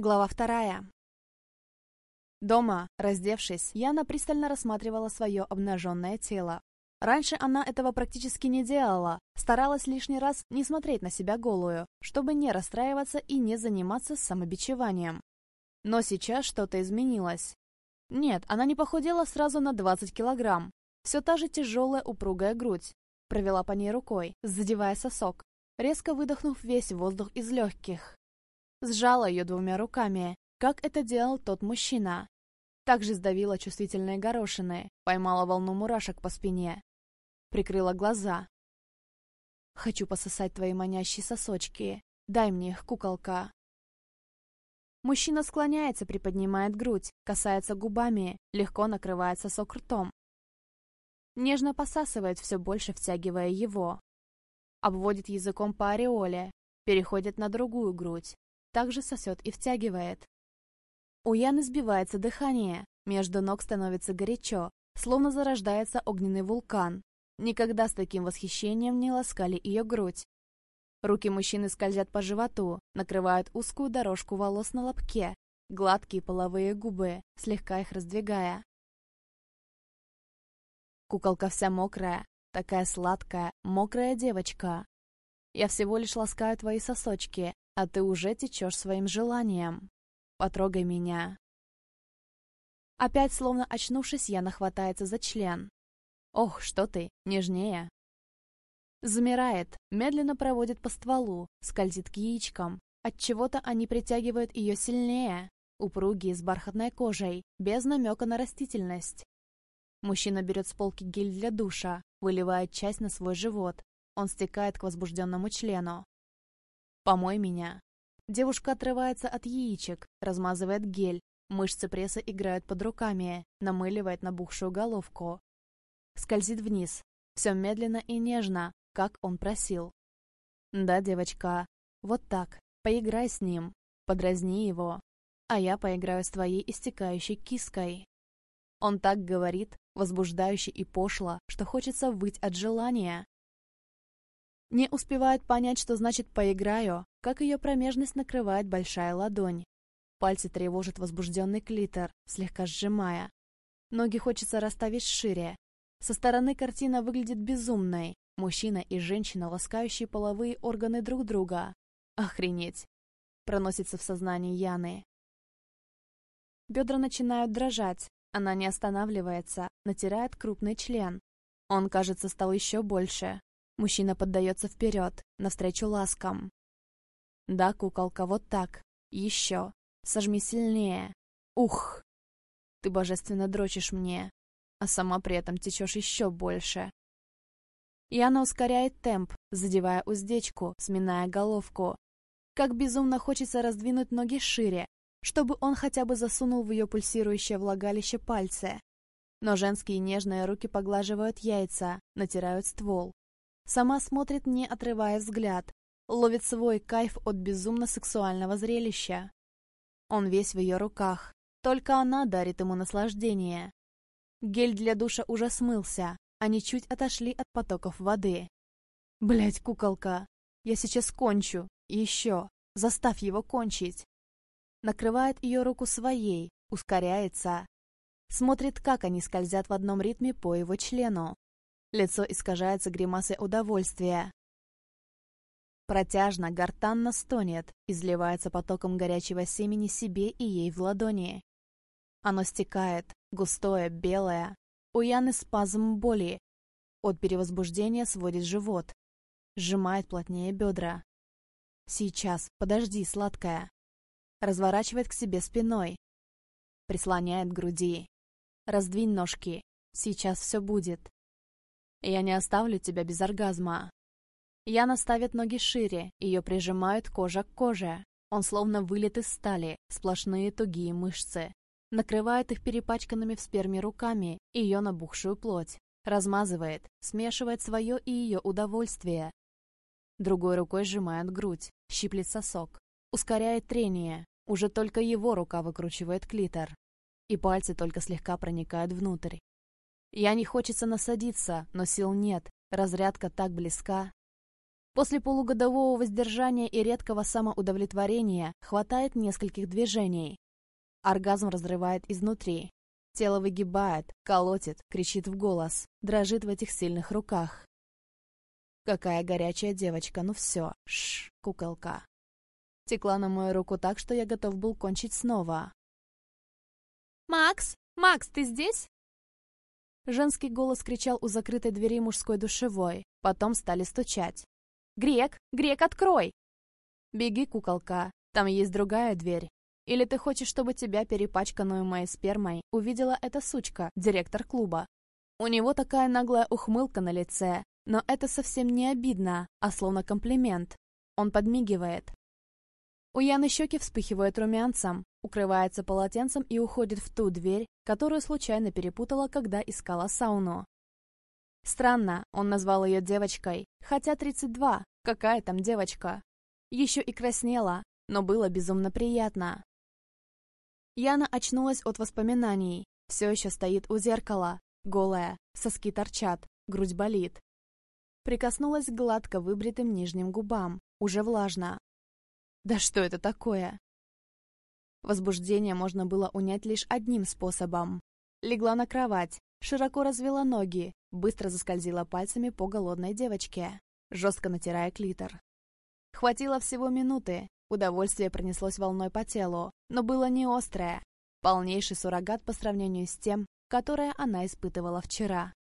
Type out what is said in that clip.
Глава вторая. Дома, раздевшись, Яна пристально рассматривала свое обнаженное тело. Раньше она этого практически не делала, старалась лишний раз не смотреть на себя голую, чтобы не расстраиваться и не заниматься самобичеванием. Но сейчас что-то изменилось. Нет, она не похудела сразу на 20 килограмм. Все та же тяжелая упругая грудь. Провела по ней рукой, задевая сосок, резко выдохнув весь воздух из легких. Сжала ее двумя руками, как это делал тот мужчина. Также сдавила чувствительные горошины, поймала волну мурашек по спине. Прикрыла глаза. «Хочу пососать твои манящие сосочки. Дай мне их, куколка». Мужчина склоняется, приподнимает грудь, касается губами, легко накрывает сосок ртом. Нежно посасывает, все больше втягивая его. Обводит языком по ореоле, переходит на другую грудь, также сосет и втягивает. У Яны сбивается дыхание, между ног становится горячо, словно зарождается огненный вулкан. Никогда с таким восхищением не ласкали ее грудь. Руки мужчины скользят по животу, накрывают узкую дорожку волос на лобке, гладкие половые губы, слегка их раздвигая. Куколка вся мокрая, такая сладкая, мокрая девочка. Я всего лишь ласкаю твои сосочки, а ты уже течешь своим желанием. Потрогай меня. Опять, словно очнувшись, Яна хватается за член. Ох, что ты, нежнее. Замирает, медленно проводит по стволу, скользит к яичкам. От чего то они притягивают ее сильнее. Упругие, с бархатной кожей, без намека на растительность. Мужчина берет с полки гель для душа, выливает часть на свой живот. Он стекает к возбужденному члену. «Помой меня». Девушка отрывается от яичек, размазывает гель, мышцы пресса играют под руками, намыливает набухшую головку. Скользит вниз, все медленно и нежно, как он просил. «Да, девочка, вот так, поиграй с ним, подразни его, а я поиграю с твоей истекающей киской». Он так говорит, возбуждающе и пошло, что хочется выть от желания. Не успевает понять, что значит «поиграю», как ее промежность накрывает большая ладонь. Пальцы тревожат возбужденный клитор, слегка сжимая. Ноги хочется расставить шире. Со стороны картина выглядит безумной. Мужчина и женщина, ласкающие половые органы друг друга. Охренеть! Проносится в сознании Яны. Бедра начинают дрожать. Она не останавливается, натирает крупный член. Он, кажется, стал еще больше. Мужчина поддается вперед, навстречу ласкам. Да, куколка, вот так. Еще. Сожми сильнее. Ух! Ты божественно дрочишь мне, а сама при этом течешь еще больше. И она ускоряет темп, задевая уздечку, сминая головку. Как безумно хочется раздвинуть ноги шире, чтобы он хотя бы засунул в ее пульсирующее влагалище пальцы. Но женские нежные руки поглаживают яйца, натирают ствол. Сама смотрит, не отрывая взгляд, ловит свой кайф от безумно-сексуального зрелища. Он весь в ее руках, только она дарит ему наслаждение. Гель для душа уже смылся, они чуть отошли от потоков воды. Блять, куколка, я сейчас кончу, еще, заставь его кончить. Накрывает ее руку своей, ускоряется. Смотрит, как они скользят в одном ритме по его члену. Лицо искажается гримасой удовольствия. Протяжно, гортанно стонет, изливается потоком горячего семени себе и ей в ладони. Оно стекает, густое, белое. У Яны спазм боли. От перевозбуждения сводит живот. Сжимает плотнее бедра. Сейчас, подожди, сладкая. Разворачивает к себе спиной. Прислоняет к груди. Раздвинь ножки. Сейчас все будет. Я не оставлю тебя без оргазма. Яна ставит ноги шире, ее прижимают кожа к коже. Он словно вылет из стали, сплошные тугие мышцы. Накрывает их перепачканными в сперме руками, ее набухшую плоть. Размазывает, смешивает свое и ее удовольствие. Другой рукой сжимает грудь, щиплет сосок. Ускоряет трение. Уже только его рука выкручивает клитор. И пальцы только слегка проникают внутрь. Я не хочется насадиться, но сил нет. Разрядка так близка. После полугодового воздержания и редкого самоудовлетворения хватает нескольких движений. Оргазм разрывает изнутри. Тело выгибает, колотит, кричит в голос, дрожит в этих сильных руках. Какая горячая девочка, ну все, шш, куколка. Текла на мою руку так, что я готов был кончить снова. «Макс! Макс, ты здесь?» Женский голос кричал у закрытой двери мужской душевой. Потом стали стучать. «Грек! Грек, открой!» «Беги, куколка, там есть другая дверь. Или ты хочешь, чтобы тебя, перепачканную моей спермой, увидела эта сучка, директор клуба?» У него такая наглая ухмылка на лице, но это совсем не обидно, а словно комплимент. Он подмигивает. У Яны щеки вспыхивают румянцем, укрывается полотенцем и уходит в ту дверь, которую случайно перепутала, когда искала сауну. Странно, он назвал ее девочкой, хотя 32, какая там девочка. Еще и краснела, но было безумно приятно. Яна очнулась от воспоминаний, все еще стоит у зеркала, голая, соски торчат, грудь болит. Прикоснулась к гладко выбритым нижним губам, уже влажно. Да что это такое? Возбуждение можно было унять лишь одним способом. Легла на кровать, широко развела ноги, быстро заскользила пальцами по голодной девочке, жестко натирая клитор. Хватило всего минуты, удовольствие пронеслось волной по телу, но было не острое, полнейший суррогат по сравнению с тем, которое она испытывала вчера.